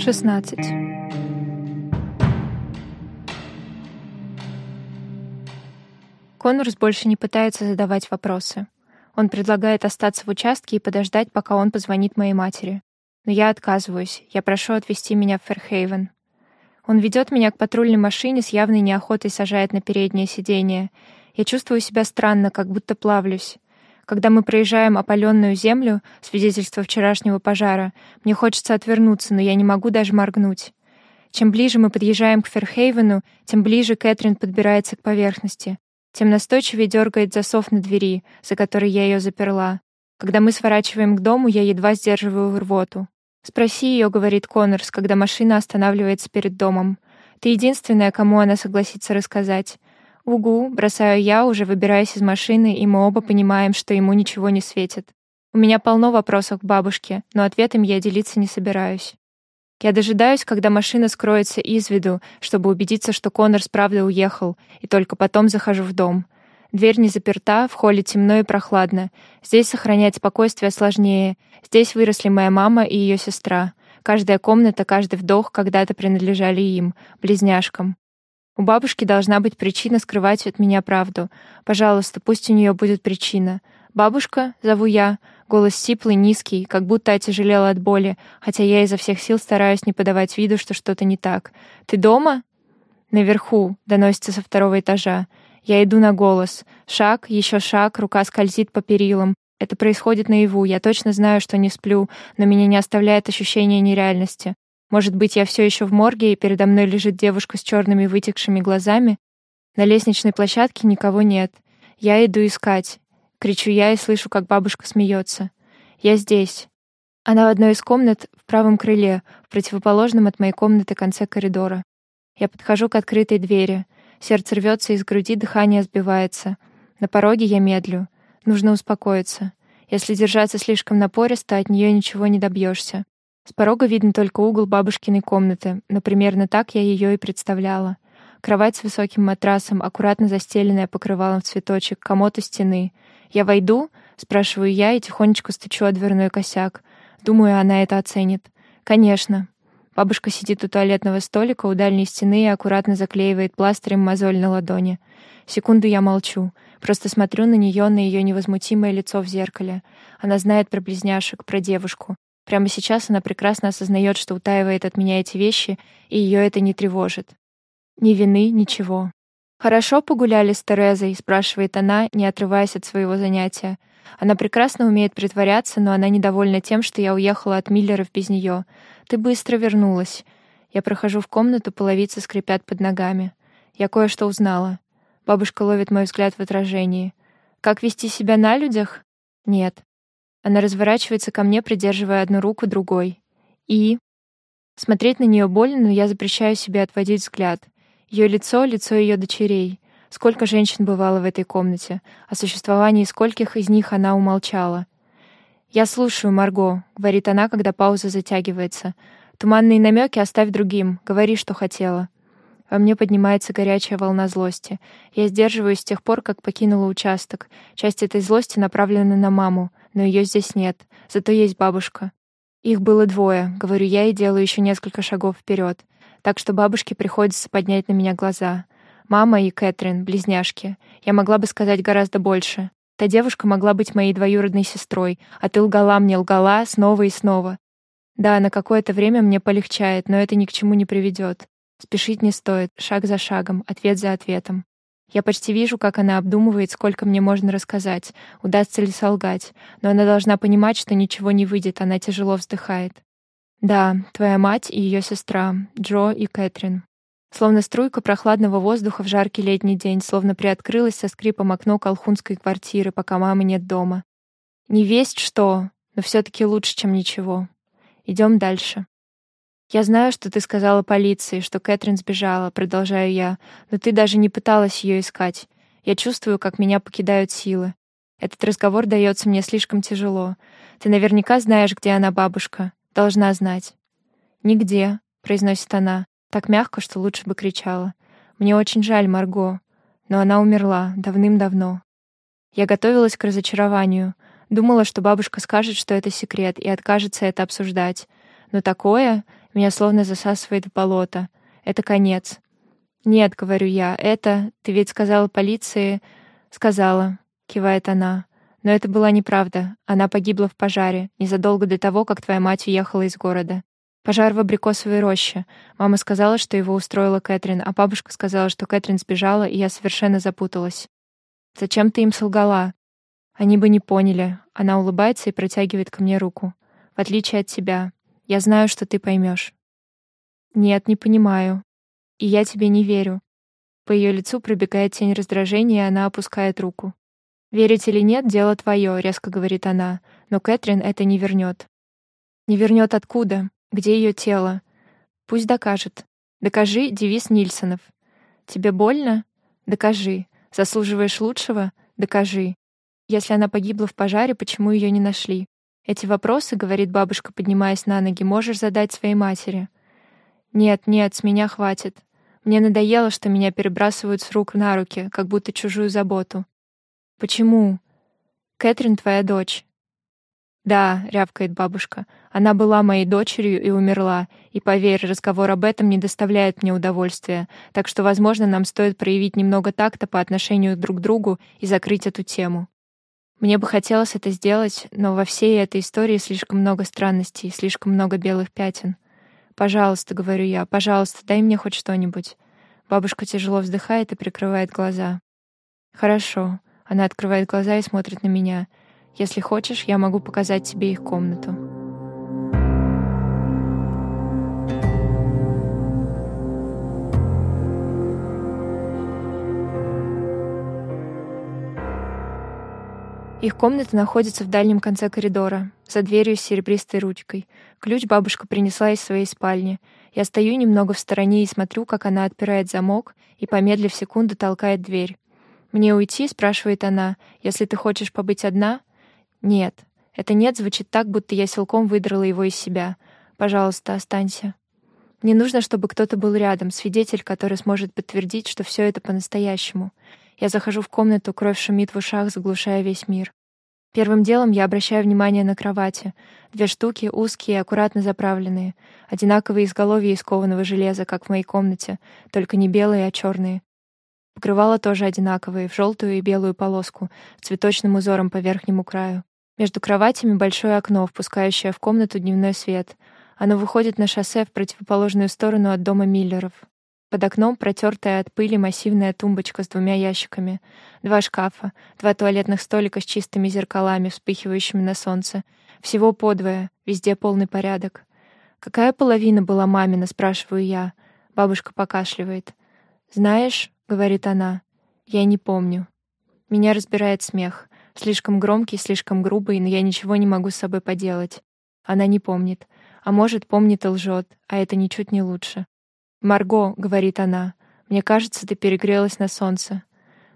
16. Коннорс больше не пытается задавать вопросы. Он предлагает остаться в участке и подождать, пока он позвонит моей матери. Но я отказываюсь. Я прошу отвезти меня в Ферхейвен. Он ведет меня к патрульной машине, с явной неохотой сажает на переднее сиденье. Я чувствую себя странно, как будто плавлюсь. Когда мы проезжаем опаленную землю, свидетельство вчерашнего пожара, мне хочется отвернуться, но я не могу даже моргнуть. Чем ближе мы подъезжаем к Ферхейвену, тем ближе Кэтрин подбирается к поверхности. Тем настойчивее дергает засов на двери, за которой я ее заперла. Когда мы сворачиваем к дому, я едва сдерживаю рвоту. «Спроси ее», — говорит Коннорс, когда машина останавливается перед домом. «Ты единственная, кому она согласится рассказать. «Угу», — бросаю я, уже выбираясь из машины, и мы оба понимаем, что ему ничего не светит. У меня полно вопросов к бабушке, но ответом я делиться не собираюсь. Я дожидаюсь, когда машина скроется из виду, чтобы убедиться, что Коннор правда уехал, и только потом захожу в дом. Дверь не заперта, в холле темно и прохладно. Здесь сохранять спокойствие сложнее. Здесь выросли моя мама и ее сестра. Каждая комната, каждый вдох когда-то принадлежали им, близняшкам. У бабушки должна быть причина скрывать от меня правду. Пожалуйста, пусть у нее будет причина. «Бабушка?» — зову я. Голос сиплый, низкий, как будто отяжелел от боли, хотя я изо всех сил стараюсь не подавать виду, что что-то не так. «Ты дома?» «Наверху», — доносится со второго этажа. Я иду на голос. Шаг, еще шаг, рука скользит по перилам. Это происходит наяву. Я точно знаю, что не сплю, но меня не оставляет ощущение нереальности. Может быть, я все еще в морге, и передо мной лежит девушка с черными вытекшими глазами? На лестничной площадке никого нет. Я иду искать. Кричу я и слышу, как бабушка смеется. Я здесь. Она в одной из комнат в правом крыле, в противоположном от моей комнаты конце коридора. Я подхожу к открытой двери. Сердце рвется из груди, дыхание сбивается. На пороге я медлю. Нужно успокоиться. Если держаться слишком напористо, от нее ничего не добьешься. С порога видно только угол бабушкиной комнаты, но примерно так я ее и представляла. Кровать с высоким матрасом, аккуратно застеленная покрывалом в цветочек, комод у стены. «Я войду?» — спрашиваю я и тихонечко стучу о дверной косяк. Думаю, она это оценит. «Конечно». Бабушка сидит у туалетного столика у дальней стены и аккуратно заклеивает пластырем мозоль на ладони. Секунду я молчу. Просто смотрю на нее, на ее невозмутимое лицо в зеркале. Она знает про близняшек, про девушку. Прямо сейчас она прекрасно осознает, что утаивает от меня эти вещи, и ее это не тревожит. Ни вины, ничего. «Хорошо погуляли с Терезой?» — спрашивает она, не отрываясь от своего занятия. Она прекрасно умеет притворяться, но она недовольна тем, что я уехала от Миллеров без нее. «Ты быстро вернулась». Я прохожу в комнату, половицы скрипят под ногами. Я кое-что узнала. Бабушка ловит мой взгляд в отражении. «Как вести себя на людях?» «Нет». Она разворачивается ко мне, придерживая одну руку другой. И... Смотреть на нее больно, но я запрещаю себе отводить взгляд. Ее лицо — лицо ее дочерей. Сколько женщин бывало в этой комнате, о существовании скольких из них она умолчала. «Я слушаю, Марго», — говорит она, когда пауза затягивается. «Туманные намеки оставь другим, говори, что хотела». Во мне поднимается горячая волна злости. Я сдерживаюсь с тех пор, как покинула участок. Часть этой злости направлена на маму но ее здесь нет, зато есть бабушка. Их было двое, говорю я и делаю еще несколько шагов вперед, так что бабушке приходится поднять на меня глаза. Мама и Кэтрин, близняшки. Я могла бы сказать гораздо больше. Та девушка могла быть моей двоюродной сестрой, а ты лгала мне, лгала снова и снова. Да, на какое-то время мне полегчает, но это ни к чему не приведет. Спешить не стоит, шаг за шагом, ответ за ответом. Я почти вижу, как она обдумывает, сколько мне можно рассказать, удастся ли солгать, но она должна понимать, что ничего не выйдет, она тяжело вздыхает. Да, твоя мать и ее сестра, Джо и Кэтрин. Словно струйка прохладного воздуха в жаркий летний день, словно приоткрылась со скрипом окно колхунской квартиры, пока мамы нет дома. Не весть что, но все-таки лучше, чем ничего. Идем дальше. «Я знаю, что ты сказала полиции, что Кэтрин сбежала», — продолжаю я, «но ты даже не пыталась ее искать. Я чувствую, как меня покидают силы. Этот разговор дается мне слишком тяжело. Ты наверняка знаешь, где она бабушка. Должна знать». «Нигде», — произносит она, так мягко, что лучше бы кричала. «Мне очень жаль, Марго, но она умерла давным-давно». Я готовилась к разочарованию. Думала, что бабушка скажет, что это секрет, и откажется это обсуждать. Но такое меня словно засасывает в болото. Это конец. «Нет», — говорю я, — «это... Ты ведь сказала полиции...» «Сказала», — кивает она. «Но это была неправда. Она погибла в пожаре, незадолго до того, как твоя мать уехала из города. Пожар в абрикосовой роще. Мама сказала, что его устроила Кэтрин, а бабушка сказала, что Кэтрин сбежала, и я совершенно запуталась. Зачем ты им солгала? Они бы не поняли. Она улыбается и протягивает ко мне руку. В отличие от тебя. Я знаю, что ты поймешь. Нет, не понимаю. И я тебе не верю. По ее лицу пробегает тень раздражения, и она опускает руку. «Верить или нет, дело твое», — резко говорит она. «Но Кэтрин это не вернет». «Не вернет откуда? Где ее тело?» «Пусть докажет. Докажи девиз Нильсонов. Тебе больно? Докажи. Заслуживаешь лучшего? Докажи. Если она погибла в пожаре, почему ее не нашли? Эти вопросы, говорит бабушка, поднимаясь на ноги, можешь задать своей матери. Нет, нет, с меня хватит. Мне надоело, что меня перебрасывают с рук на руки, как будто чужую заботу. Почему? Кэтрин твоя дочь. Да, рявкает бабушка. Она была моей дочерью и умерла. И поверь, разговор об этом не доставляет мне удовольствия. Так что, возможно, нам стоит проявить немного такта по отношению друг к другу и закрыть эту тему. Мне бы хотелось это сделать, но во всей этой истории слишком много странностей, слишком много белых пятен. «Пожалуйста», — говорю я, — «пожалуйста, дай мне хоть что-нибудь». Бабушка тяжело вздыхает и прикрывает глаза. «Хорошо». Она открывает глаза и смотрит на меня. «Если хочешь, я могу показать тебе их комнату». Их комната находится в дальнем конце коридора, за дверью с серебристой ручкой. Ключ бабушка принесла из своей спальни. Я стою немного в стороне и смотрю, как она отпирает замок и, помедлив секунду, толкает дверь. «Мне уйти?» — спрашивает она. «Если ты хочешь побыть одна?» «Нет». Это «нет» звучит так, будто я силком выдрала его из себя. «Пожалуйста, останься». Мне нужно, чтобы кто-то был рядом, свидетель, который сможет подтвердить, что все это по-настоящему. Я захожу в комнату, кровь шумит в ушах, заглушая весь мир. Первым делом я обращаю внимание на кровати. Две штуки, узкие, аккуратно заправленные. Одинаковые изголовья из кованого железа, как в моей комнате, только не белые, а черные. Покрывала тоже одинаковые, в желтую и белую полоску, с цветочным узором по верхнему краю. Между кроватями большое окно, впускающее в комнату дневной свет. Оно выходит на шоссе в противоположную сторону от дома Миллеров. Под окном протертая от пыли массивная тумбочка с двумя ящиками, два шкафа, два туалетных столика с чистыми зеркалами, вспыхивающими на солнце. Всего подвое, везде полный порядок. «Какая половина была мамина?» — спрашиваю я. Бабушка покашливает. «Знаешь», — говорит она, — «я не помню». Меня разбирает смех. Слишком громкий, слишком грубый, но я ничего не могу с собой поделать. Она не помнит. А может, помнит и лжет, а это ничуть не лучше. «Марго», — говорит она, — «мне кажется, ты перегрелась на солнце».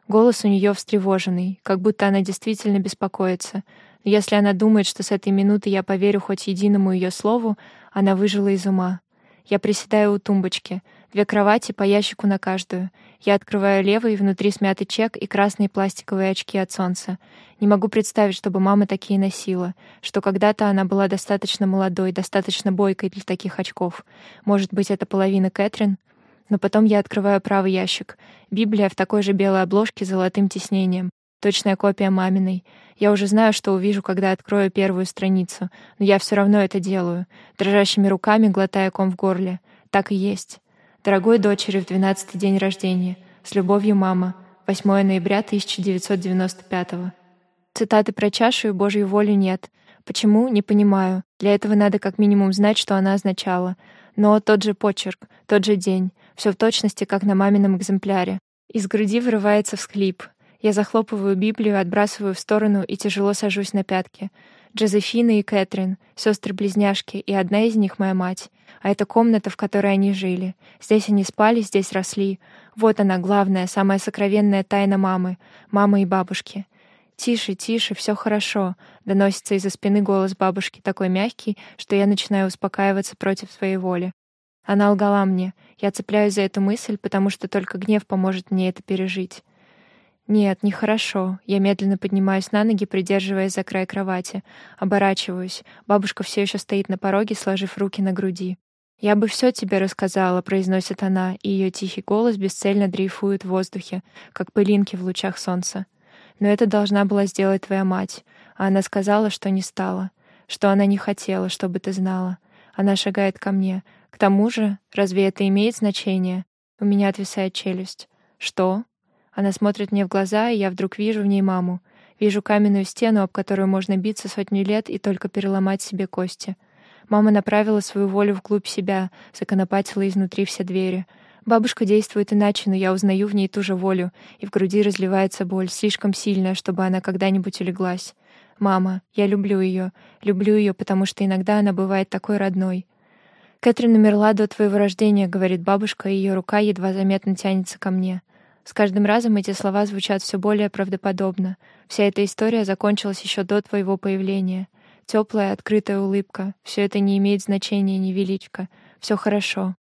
Голос у нее встревоженный, как будто она действительно беспокоится. Но если она думает, что с этой минуты я поверю хоть единому ее слову, она выжила из ума. Я приседаю у тумбочки. Две кровати по ящику на каждую. Я открываю левый, внутри смятый чек и красные пластиковые очки от солнца. Не могу представить, чтобы мама такие носила, что когда-то она была достаточно молодой, достаточно бойкой для таких очков. Может быть, это половина Кэтрин? Но потом я открываю правый ящик. Библия в такой же белой обложке с золотым тиснением. Точная копия маминой. Я уже знаю, что увижу, когда открою первую страницу, но я все равно это делаю, дрожащими руками глотая ком в горле. Так и есть. Дорогой дочери в двенадцатый день рождения. С любовью, мама. 8 ноября 1995 Цитаты про чашу и Божью волю нет. Почему? Не понимаю. Для этого надо как минимум знать, что она означала. Но тот же почерк, тот же день. Все в точности, как на мамином экземпляре. Из груди вырывается всхлип. Я захлопываю Библию, отбрасываю в сторону и тяжело сажусь на пятки. Джозефина и Кэтрин, сестры-близняшки, и одна из них моя мать. А это комната, в которой они жили. Здесь они спали, здесь росли. Вот она, главная, самая сокровенная тайна мамы, мамы и бабушки. «Тише, тише, все хорошо», — доносится из-за спины голос бабушки, такой мягкий, что я начинаю успокаиваться против своей воли. Она лгала мне. Я цепляюсь за эту мысль, потому что только гнев поможет мне это пережить. Нет, нехорошо. Я медленно поднимаюсь на ноги, придерживаясь за край кровати. Оборачиваюсь. Бабушка все еще стоит на пороге, сложив руки на груди. «Я бы все тебе рассказала», — произносит она, и ее тихий голос бесцельно дрейфует в воздухе, как пылинки в лучах солнца. «Но это должна была сделать твоя мать, а она сказала, что не стала, что она не хотела, чтобы ты знала. Она шагает ко мне. К тому же, разве это имеет значение? У меня отвисает челюсть. Что? Она смотрит мне в глаза, и я вдруг вижу в ней маму. Вижу каменную стену, об которую можно биться сотни лет и только переломать себе кости. Мама направила свою волю вглубь себя, законопатила изнутри все двери. Бабушка действует иначе, но я узнаю в ней ту же волю, и в груди разливается боль, слишком сильная, чтобы она когда-нибудь улеглась. Мама, я люблю ее, люблю ее, потому что иногда она бывает такой родной. Кэтрин умерла до твоего рождения, говорит бабушка, и ее рука едва заметно тянется ко мне. С каждым разом эти слова звучат все более правдоподобно. Вся эта история закончилась еще до твоего появления. Теплая, открытая улыбка. Все это не имеет значения, невеличко. Все хорошо.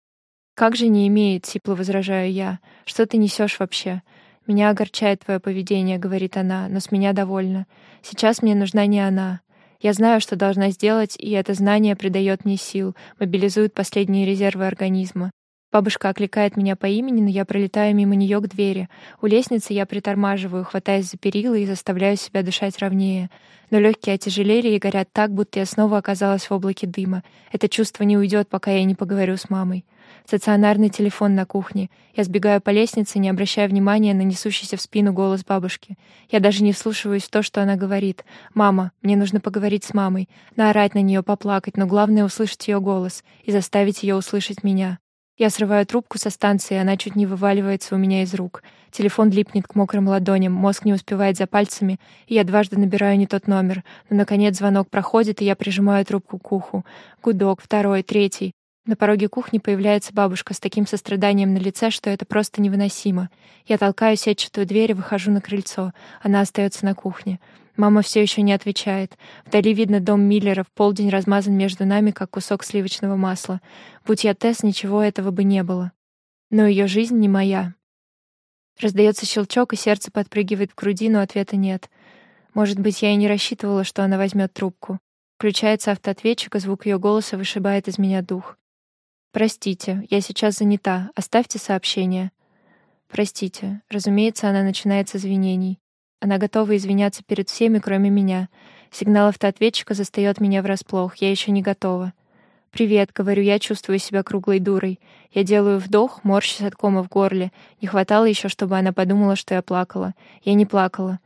Как же не имеет, сипло возражаю я. Что ты несешь вообще? Меня огорчает твое поведение, говорит она, но с меня довольна. Сейчас мне нужна не она. Я знаю, что должна сделать, и это знание придает мне сил, мобилизует последние резервы организма. Бабушка окликает меня по имени, но я пролетаю мимо нее к двери. У лестницы я притормаживаю, хватаясь за перила и заставляю себя дышать ровнее. Но легкие отяжелели и горят так, будто я снова оказалась в облаке дыма. Это чувство не уйдет, пока я не поговорю с мамой. Стационарный телефон на кухне. Я сбегаю по лестнице, не обращая внимания на несущийся в спину голос бабушки. Я даже не вслушиваюсь в то, что она говорит. «Мама, мне нужно поговорить с мамой, наорать на нее, поплакать, но главное — услышать ее голос и заставить ее услышать меня». Я срываю трубку со станции, она чуть не вываливается у меня из рук. Телефон липнет к мокрым ладоням, мозг не успевает за пальцами, и я дважды набираю не тот номер. Но, наконец, звонок проходит, и я прижимаю трубку к уху. Гудок, второй, третий. На пороге кухни появляется бабушка с таким состраданием на лице, что это просто невыносимо. Я толкаю сетчатую дверь и выхожу на крыльцо. Она остается на кухне. Мама все еще не отвечает. Вдали видно дом Миллеров, полдень размазан между нами, как кусок сливочного масла. Будь я Тесс, ничего этого бы не было. Но ее жизнь не моя. Раздается щелчок, и сердце подпрыгивает в груди, но ответа нет. Может быть, я и не рассчитывала, что она возьмет трубку. Включается автоответчик, и звук ее голоса вышибает из меня дух. «Простите, я сейчас занята. Оставьте сообщение». «Простите». Разумеется, она начинает с извинений. Она готова извиняться перед всеми, кроме меня. Сигнал автоответчика застаёт меня врасплох. Я еще не готова. «Привет», — говорю я, чувствую себя круглой дурой. Я делаю вдох, морщусь от кома в горле. Не хватало еще, чтобы она подумала, что я плакала. Я не плакала.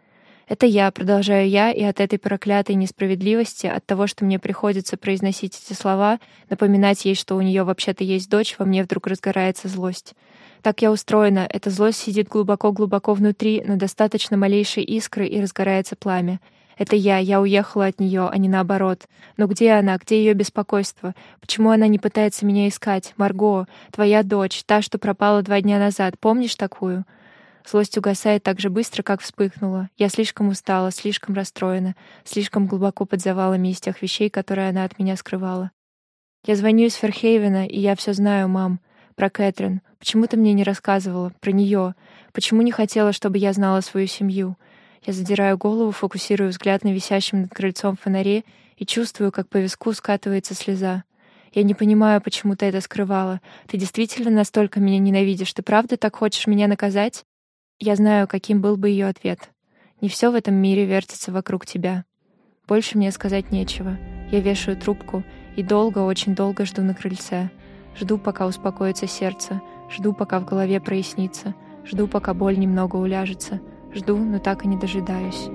Это я, продолжаю я, и от этой проклятой несправедливости, от того, что мне приходится произносить эти слова, напоминать ей, что у нее вообще-то есть дочь, во мне вдруг разгорается злость. Так я устроена, эта злость сидит глубоко-глубоко внутри, но достаточно малейшей искры, и разгорается пламя. Это я, я уехала от нее, а не наоборот. Но где она, где ее беспокойство? Почему она не пытается меня искать? Марго, твоя дочь, та, что пропала два дня назад, помнишь такую? Злость угасает так же быстро, как вспыхнула. Я слишком устала, слишком расстроена, слишком глубоко под завалами из тех вещей, которые она от меня скрывала. Я звоню из Ферхейвена, и я все знаю, мам. Про Кэтрин. Почему ты мне не рассказывала? Про нее? Почему не хотела, чтобы я знала свою семью? Я задираю голову, фокусирую взгляд на висящем над крыльцом фонаре и чувствую, как по виску скатывается слеза. Я не понимаю, почему ты это скрывала. Ты действительно настолько меня ненавидишь? Ты правда так хочешь меня наказать? Я знаю, каким был бы ее ответ. Не все в этом мире вертится вокруг тебя. Больше мне сказать нечего. Я вешаю трубку и долго, очень долго жду на крыльце. Жду, пока успокоится сердце, жду, пока в голове прояснится, жду, пока боль немного уляжется, жду, но так и не дожидаюсь.